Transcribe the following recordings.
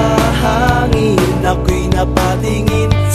sa hangin Ako'y napatingin.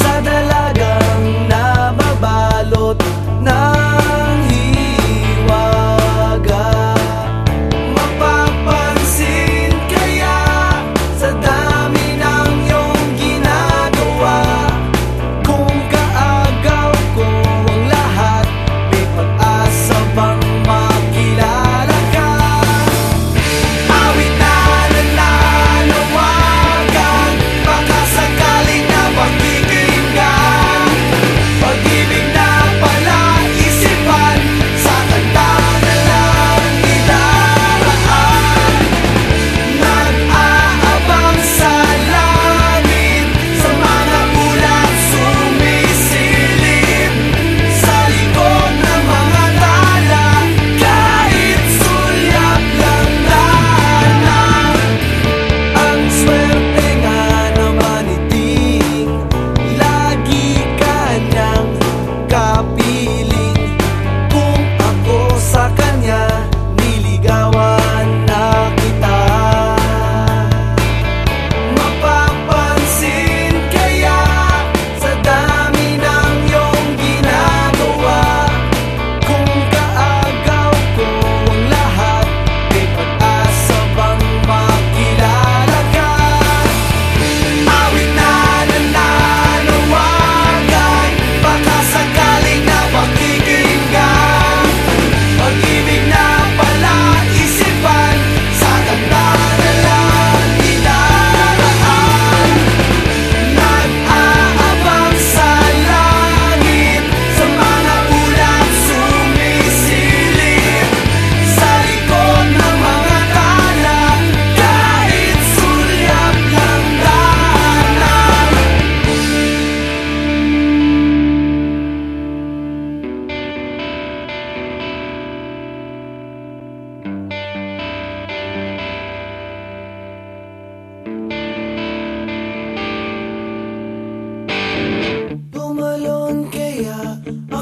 Oh.